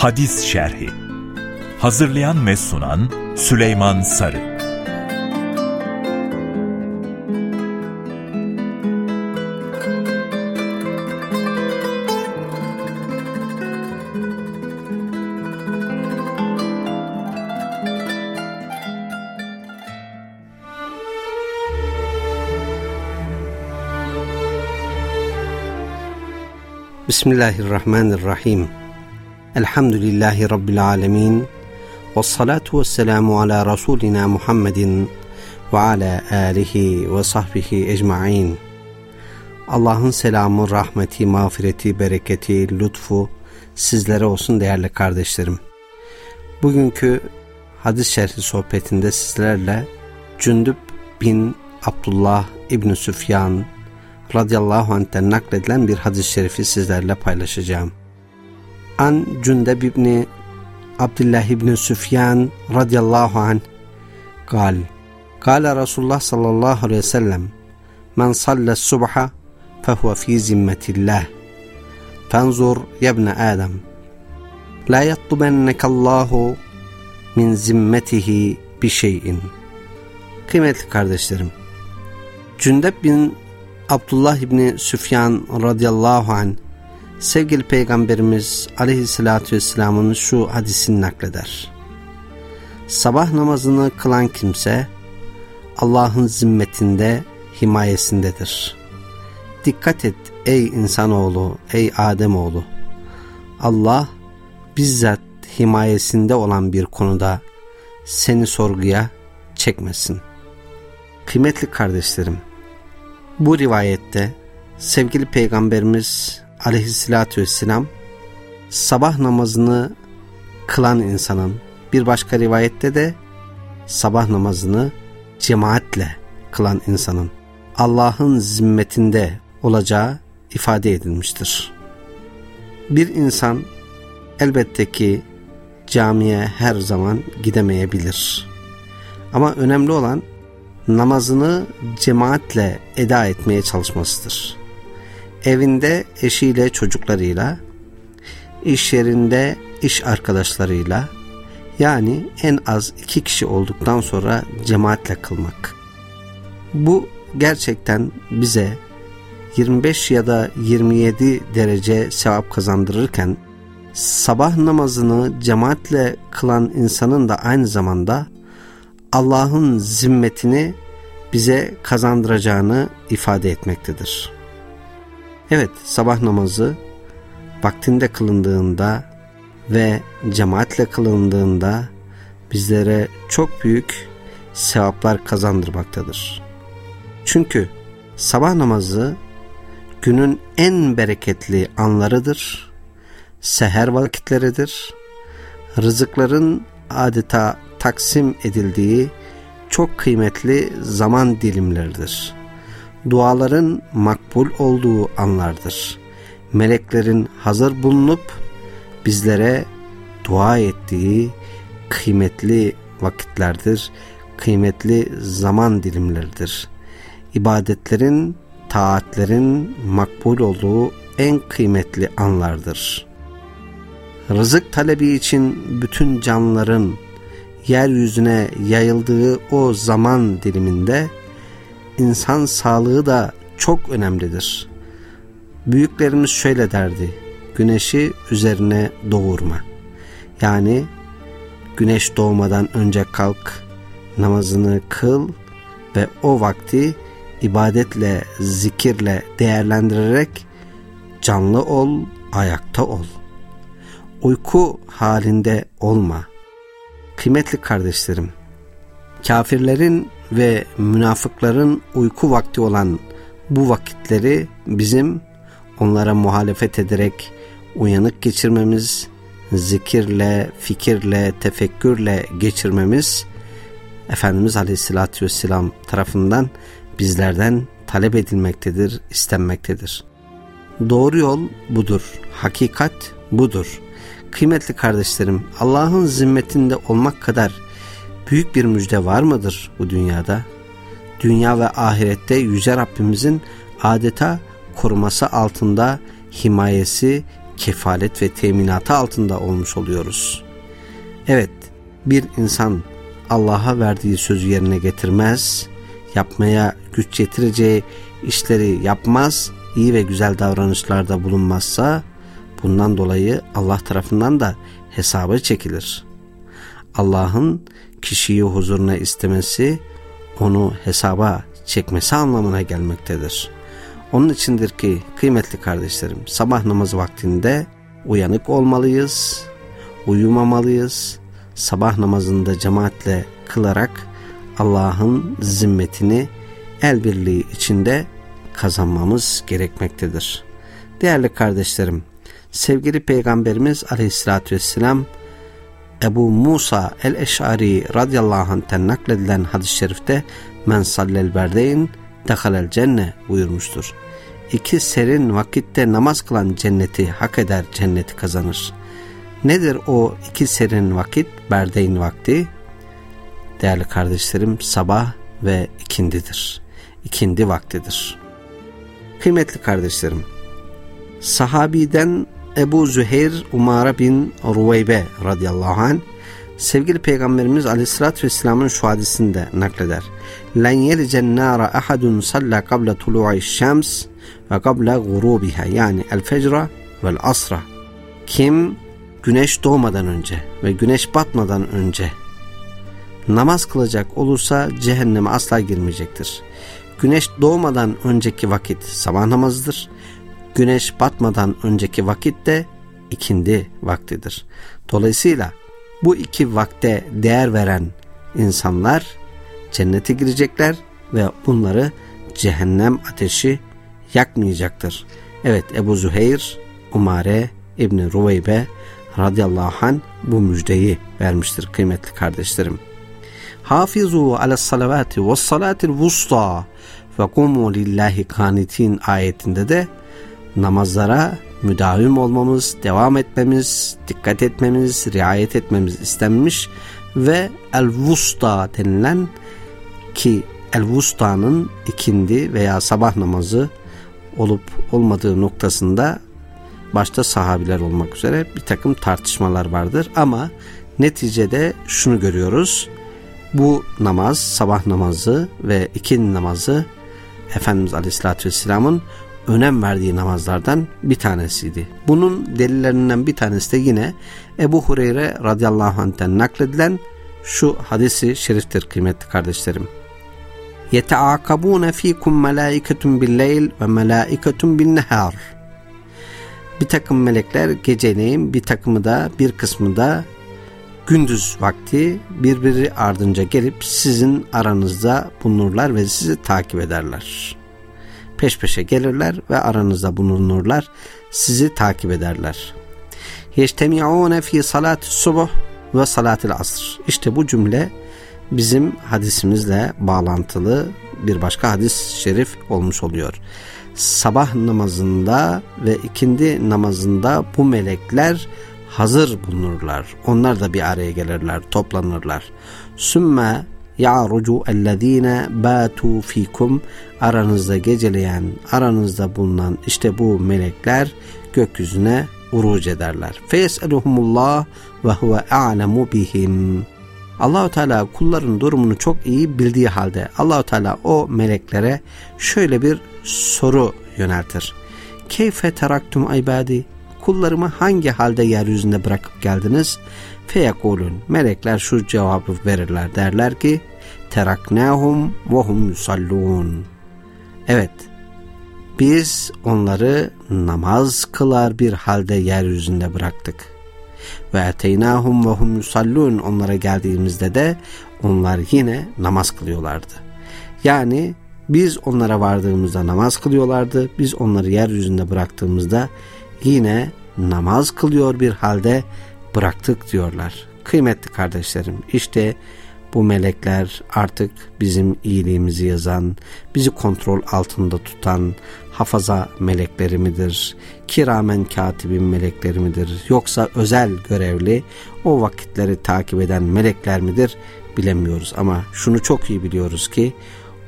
Hadis Şerhi Hazırlayan ve sunan Süleyman Sarı Bismillahirrahmanirrahim. Elhamdülillahi Rabbil alemin. Ve salatu ve selamu ala Resulina Muhammedin ve ala alihi ve sahbihi ecma'in. Allah'ın selamı, rahmeti, mağfireti, bereketi, lütfu sizlere olsun değerli kardeşlerim. Bugünkü hadis şerhi sohbetinde sizlerle Cündüp bin Abdullah İbn Süfyan radıyallahu anh'ten nakledilen bir hadis-i şerifi sizlerle paylaşacağım An Cündeb İbni Abdullah İbni Süfyan radıyallahu anh قال قال رسول الله صلى الله عليه وسلم من صلى الصبح فهو في ذمة الله فانظر يا ابن آدم لا يطلبنك الله min zimmetihi bir şeyin. Kıymetli kardeşlerim, Cündep bin Abdullah İbni Süfyan radıyallahu an sevgili Peygamberimiz aleyhissalatü vesselamın şu hadisini nakleder. Sabah namazını kılan kimse Allah'ın zimmetinde, himayesindedir. Dikkat et ey insanoğlu, ey Ademoğlu. Allah bizzat himayesinde olan bir konuda seni sorguya çekmesin. Kıymetli kardeşlerim, bu rivayette sevgili Peygamberimiz aleyhissalatü vesselam sabah namazını kılan insanın bir başka rivayette de sabah namazını cemaatle kılan insanın Allah'ın zimmetinde olacağı ifade edilmiştir. Bir insan elbette ki camiye her zaman gidemeyebilir. Ama önemli olan namazını cemaatle eda etmeye çalışmasıdır. Evinde eşiyle çocuklarıyla, iş yerinde iş arkadaşlarıyla, yani en az iki kişi olduktan sonra cemaatle kılmak. Bu gerçekten bize 25 ya da 27 derece sevap kazandırırken sabah namazını cemaatle kılan insanın da aynı zamanda Allah'ın zimmetini bize kazandıracağını ifade etmektedir. Evet sabah namazı vaktinde kılındığında ve cemaatle kılındığında bizlere çok büyük sevaplar kazandırmaktadır. Çünkü sabah namazı günün en bereketli anlarıdır. Seher vakitleridir. Rızıkların adeta taksim edildiği çok kıymetli zaman dilimleridir. Duaların makbul olduğu anlardır. Meleklerin hazır bulunup bizlere dua ettiği kıymetli vakitlerdir, kıymetli zaman dilimleridir. İbadetlerin, taatlerin makbul olduğu en kıymetli anlardır. Rızık talebi için bütün canlıların yeryüzüne yayıldığı o zaman diliminde insan sağlığı da çok önemlidir. Büyüklerimiz şöyle derdi, güneşi üzerine doğurma. Yani güneş doğmadan önce kalk, namazını kıl ve o vakti ibadetle, zikirle değerlendirerek canlı ol, ayakta ol. Uyku halinde olma. Kıymetli kardeşlerim, kafirlerin ve münafıkların uyku vakti olan bu vakitleri bizim onlara muhalefet ederek uyanık geçirmemiz, zikirle, fikirle, tefekkürle geçirmemiz Efendimiz Aleyhisselatü Vesselam tarafından bizlerden talep edilmektedir, istenmektedir. Doğru yol budur, hakikat budur. Kıymetli kardeşlerim, Allah'ın zimmetinde olmak kadar büyük bir müjde var mıdır bu dünyada? Dünya ve ahirette Yüce Rabbimizin adeta koruması altında himayesi, kefalet ve teminatı altında olmuş oluyoruz. Evet, bir insan Allah'a verdiği sözü yerine getirmez, yapmaya güç yetireceği işleri yapmaz, iyi ve güzel davranışlarda bulunmazsa bundan dolayı Allah tarafından da hesabı çekilir. Allah'ın kişiyi huzuruna istemesi onu hesaba çekmesi anlamına gelmektedir. Onun içindir ki kıymetli kardeşlerim sabah namazı vaktinde uyanık olmalıyız, uyumamalıyız. Sabah namazında cemaatle kılarak Allah'ın zimmetini el birliği içinde kazanmamız gerekmektedir. Değerli kardeşlerim, sevgili Peygamberimiz aleyhissalatü vesselam Ebu Musa el-Eş'ari radıyallahu anh'ten nakledilen hadis-i şerifte men sallel berdeyn dehalel cenne buyurmuştur. İki serin vakitte namaz kılan cenneti hak eder, cenneti kazanır. Nedir o iki serin vakit? Berdeyn vakti. Değerli kardeşlerim sabah ve ikindidir. İkindi vaktidir. Kıymetli kardeşlerim, sahabiden Ebu Züheyr Umara bin Ruveybe radıyallahu anh sevgili Peygamberimiz aleyhissalatü vesselamın şu hadisinde nakleder. Len yelicen nara ahadun salla qabla tulu'i şems ve qabla gurubiha yani el fecra vel asra. Kim güneş doğmadan önce ve güneş batmadan önce namaz kılacak olursa cehenneme asla girmeyecektir. Güneş doğmadan önceki vakit sabah namazıdır güneş batmadan önceki vakit de ikindi vaktidir. Dolayısıyla bu iki vakte değer veren insanlar cennete girecekler ve bunları cehennem ateşi yakmayacaktır. Evet Ebu Züheyr, Umare İbni Ruveybe radıyallahu an bu müjdeyi vermiştir kıymetli kardeşlerim. Hafizu ala salavati ve salatil vusta ve kumu lillahi kanitin ayetinde de namazlara müdavim olmamız, devam etmemiz, dikkat etmemiz, riayet etmemiz istenmiş ve el-vusta denilen ki el-vusta'nın ikindi veya sabah namazı olup olmadığı noktasında başta sahabiler olmak üzere bir takım tartışmalar vardır ama neticede şunu görüyoruz. Bu namaz, sabah namazı ve ikindi namazı Efendimiz Aleyhisselatü Vesselam'ın önem verdiği namazlardan bir tanesiydi. Bunun delillerinden bir tanesi de yine Ebu Hureyre radıyallahu anh'ten nakledilen şu hadisi şeriftir kıymetli kardeşlerim. يَتَعَاقَبُونَ ف۪يكُمْ مَلَائِكَةٌ بِالْلَيْلِ وَمَلَائِكَةٌ بِالنَّهَارِ Bir takım melekler geceleyin bir takımı da bir kısmı da gündüz vakti birbiri ardınca gelip sizin aranızda bulunurlar ve sizi takip ederler Peş peşe gelirler ve aranızda bulunurlar. Sizi takip ederler. Yeştemi'une fi salat subuh ve salatil asr. İşte bu cümle bizim hadisimizle bağlantılı bir başka hadis-i şerif olmuş oluyor. Sabah namazında ve ikindi namazında bu melekler hazır bulunurlar. Onlar da bir araya gelirler, toplanırlar. Sümme ya'rucu ellezine batu fikum aranızda geceleyen, aranızda bulunan işte bu melekler gökyüzüne uruc ederler. Feyeseluhumullah ve huve a'lemu bihim. Allahu Teala kulların durumunu çok iyi bildiği halde Allahu Teala o meleklere şöyle bir soru yöneltir. Keyfe teraktum ibadi? Kullarımı hangi halde yeryüzünde bırakıp geldiniz? Feyekulun. Melekler şu cevabı verirler. Derler ki teraknahum ve hum yusallun. Evet, biz onları namaz kılar bir halde yeryüzünde bıraktık. Ve eteynahum ve hum yusallun onlara geldiğimizde de onlar yine namaz kılıyorlardı. Yani biz onlara vardığımızda namaz kılıyorlardı. Biz onları yeryüzünde bıraktığımızda yine namaz kılıyor bir halde bıraktık diyorlar. Kıymetli kardeşlerim işte melekler artık bizim iyiliğimizi yazan, bizi kontrol altında tutan hafaza melekleri midir? Kiramen katibin melekleri midir? Yoksa özel görevli o vakitleri takip eden melekler midir? Bilemiyoruz ama şunu çok iyi biliyoruz ki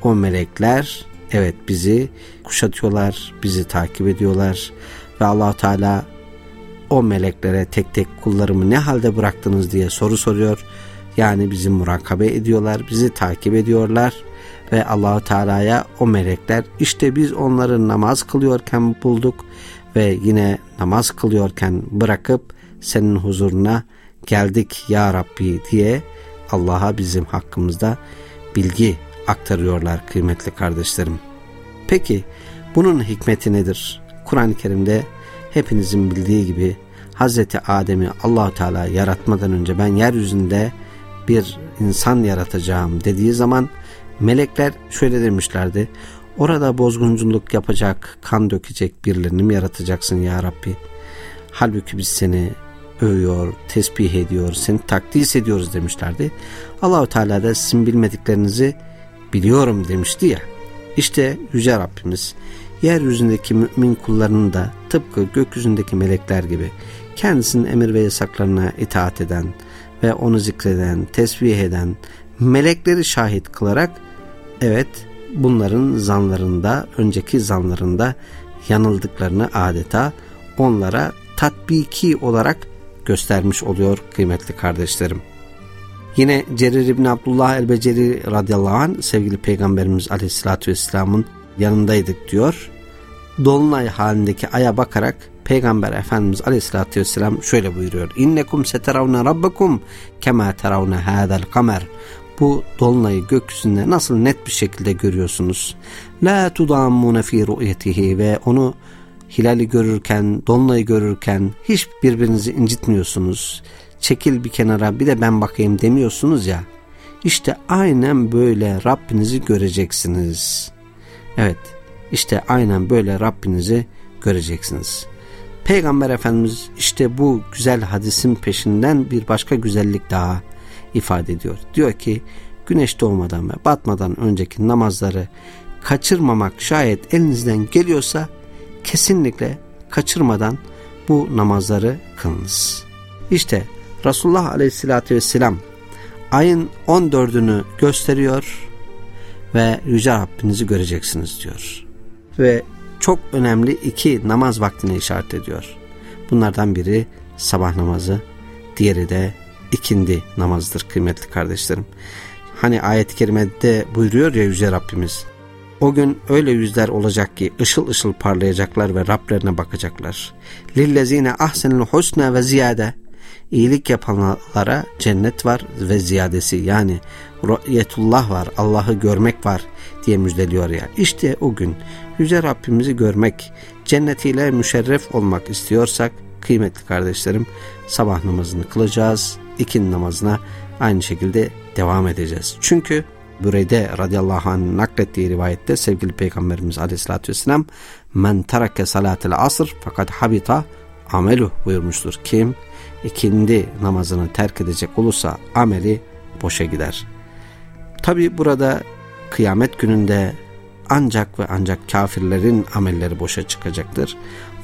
o melekler evet bizi kuşatıyorlar, bizi takip ediyorlar ve allah Teala o meleklere tek tek kullarımı ne halde bıraktınız diye soru soruyor. Yani bizi murakabe ediyorlar, bizi takip ediyorlar ve Allahu Teala'ya o melekler işte biz onları namaz kılıyorken bulduk ve yine namaz kılıyorken bırakıp senin huzuruna geldik ya Rabbi diye Allah'a bizim hakkımızda bilgi aktarıyorlar kıymetli kardeşlerim. Peki bunun hikmeti nedir? Kur'an-ı Kerim'de hepinizin bildiği gibi Hazreti Adem'i allah Teala yaratmadan önce ben yeryüzünde bir insan yaratacağım dediği zaman melekler şöyle demişlerdi. Orada bozgunculuk yapacak, kan dökecek birilerini mi yaratacaksın ya Rabbi? Halbuki biz seni övüyor, tesbih ediyor, seni takdis ediyoruz demişlerdi. Allahu Teala da sizin bilmediklerinizi biliyorum demişti ya. İşte Yüce Rabbimiz yeryüzündeki mümin kullarının da tıpkı gökyüzündeki melekler gibi kendisinin emir ve yasaklarına itaat eden ve onu zikreden, tesbih eden melekleri şahit kılarak evet bunların zanlarında, önceki zanlarında yanıldıklarını adeta onlara tatbiki olarak göstermiş oluyor kıymetli kardeşlerim. Yine Cerir İbni Abdullah el-Beceri radıyallahu anh sevgili Peygamberimiz aleyhissalatü vesselamın yanındaydık diyor. Dolunay halindeki aya bakarak Peygamber Efendimiz aleyhissalatü vesselam şöyle buyuruyor. İnnekum seteravne rabbekum kema teravne hadal kamer. Bu dolunayı gökyüzünde nasıl net bir şekilde görüyorsunuz. La tudammune fi ru'yetihi ve onu hilali görürken, dolunayı görürken hiç birbirinizi incitmiyorsunuz. Çekil bir kenara bir de ben bakayım demiyorsunuz ya. İşte aynen böyle Rabbinizi göreceksiniz. Evet, işte aynen böyle Rabbinizi göreceksiniz. Peygamber Efendimiz işte bu güzel hadisin peşinden bir başka güzellik daha ifade ediyor. Diyor ki güneş doğmadan ve batmadan önceki namazları kaçırmamak şayet elinizden geliyorsa kesinlikle kaçırmadan bu namazları kılınız. İşte Resulullah Aleyhisselatü Vesselam ayın 14'ünü gösteriyor ve Yüce Rabbinizi göreceksiniz diyor. Ve çok önemli iki namaz vaktini işaret ediyor. Bunlardan biri sabah namazı, diğeri de ikindi namazıdır kıymetli kardeşlerim. Hani ayet-i kerimede buyuruyor ya Yüce Rabbimiz. O gün öyle yüzler olacak ki ışıl ışıl parlayacaklar ve Rablerine bakacaklar. Lillezine ahsenul husna ve ziyade. İyilik yapanlara cennet var ve ziyadesi yani ru'yetullah var, Allah'ı görmek var diye müjdeliyor ya. İşte o gün Yüce Rabbimizi görmek, cennetiyle müşerref olmak istiyorsak kıymetli kardeşlerim sabah namazını kılacağız, ikin namazına aynı şekilde devam edeceğiz. Çünkü Büreyde radıyallahu anh naklettiği rivayette sevgili Peygamberimiz aleyhissalatü vesselam men terake salatel asr fakat habita amelu buyurmuştur. Kim ikindi namazını terk edecek olursa ameli boşa gider. Tabi burada kıyamet gününde ancak ve ancak kafirlerin amelleri boşa çıkacaktır.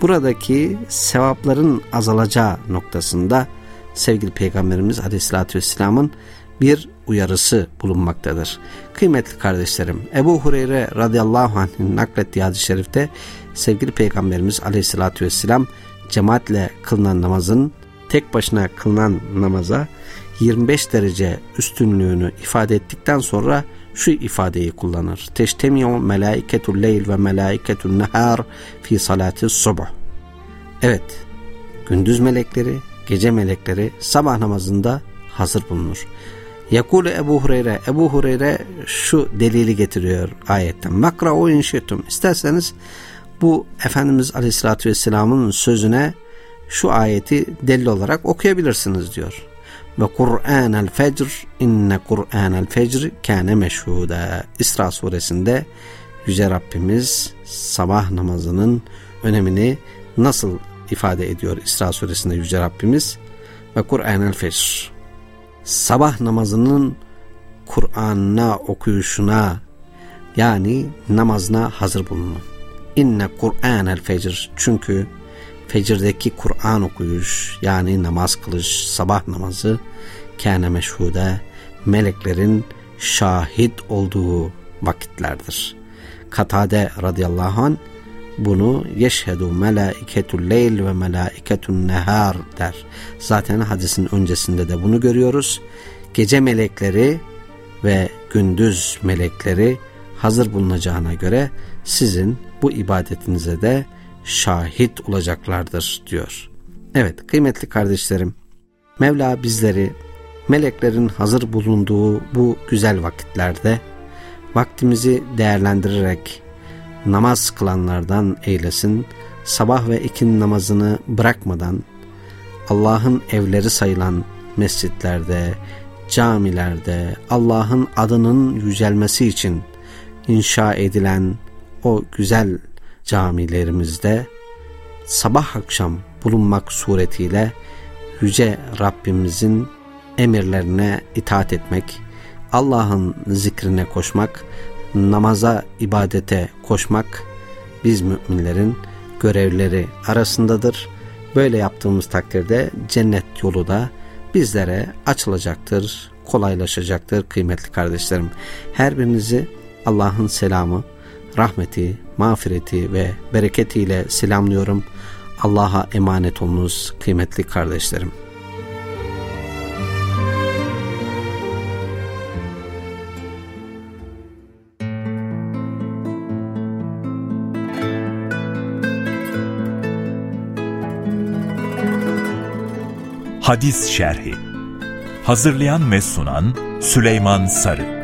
Buradaki sevapların azalacağı noktasında sevgili Peygamberimiz Aleyhisselatü Vesselam'ın bir uyarısı bulunmaktadır. Kıymetli kardeşlerim, Ebu Hureyre radıyallahu anh'ın naklettiği hadis-i şerifte sevgili Peygamberimiz Aleyhisselatü Vesselam cemaatle kılınan namazın tek başına kılınan namaza 25 derece üstünlüğünü ifade ettikten sonra şu ifadeyi kullanır. Teştemiyu melaiketul leyl ve melaiketul nehar fi salati subuh. Evet, gündüz melekleri, gece melekleri sabah namazında hazır bulunur. Yakule Ebu Hureyre, Ebu Hureyre şu delili getiriyor ayetten. Makra o inşitum. İsterseniz bu Efendimiz Aleyhisselatü Vesselam'ın sözüne şu ayeti delil olarak okuyabilirsiniz diyor ve Kur'anel fecr inne Kur'anel fecr kâne meşhuda. İsra suresinde Yüce Rabbimiz sabah namazının önemini nasıl ifade ediyor İsra suresinde Yüce Rabbimiz ve Kur'anel fecr. Sabah namazının Kur'an'ına okuyuşuna yani namazına hazır bulunun. İnne Kur'anel fecr çünkü fecirdeki Kur'an okuyuş yani namaz kılış, sabah namazı kâne meşhude meleklerin şahit olduğu vakitlerdir. Katade radıyallahu an bunu yeşhedu melaiketul leyl ve melaiketun nehar der. Zaten hadisin öncesinde de bunu görüyoruz. Gece melekleri ve gündüz melekleri hazır bulunacağına göre sizin bu ibadetinize de şahit olacaklardır diyor. Evet kıymetli kardeşlerim Mevla bizleri meleklerin hazır bulunduğu bu güzel vakitlerde vaktimizi değerlendirerek namaz kılanlardan eylesin. Sabah ve ikin namazını bırakmadan Allah'ın evleri sayılan mescitlerde, camilerde Allah'ın adının yücelmesi için inşa edilen o güzel camilerimizde sabah akşam bulunmak suretiyle Yüce Rabbimizin emirlerine itaat etmek, Allah'ın zikrine koşmak, namaza, ibadete koşmak biz müminlerin görevleri arasındadır. Böyle yaptığımız takdirde cennet yolu da bizlere açılacaktır, kolaylaşacaktır kıymetli kardeşlerim. Her birinizi Allah'ın selamı, rahmeti, mağfireti ve bereketiyle selamlıyorum. Allah'a emanet olunuz kıymetli kardeşlerim. Hadis Şerhi Hazırlayan ve sunan Süleyman Sarı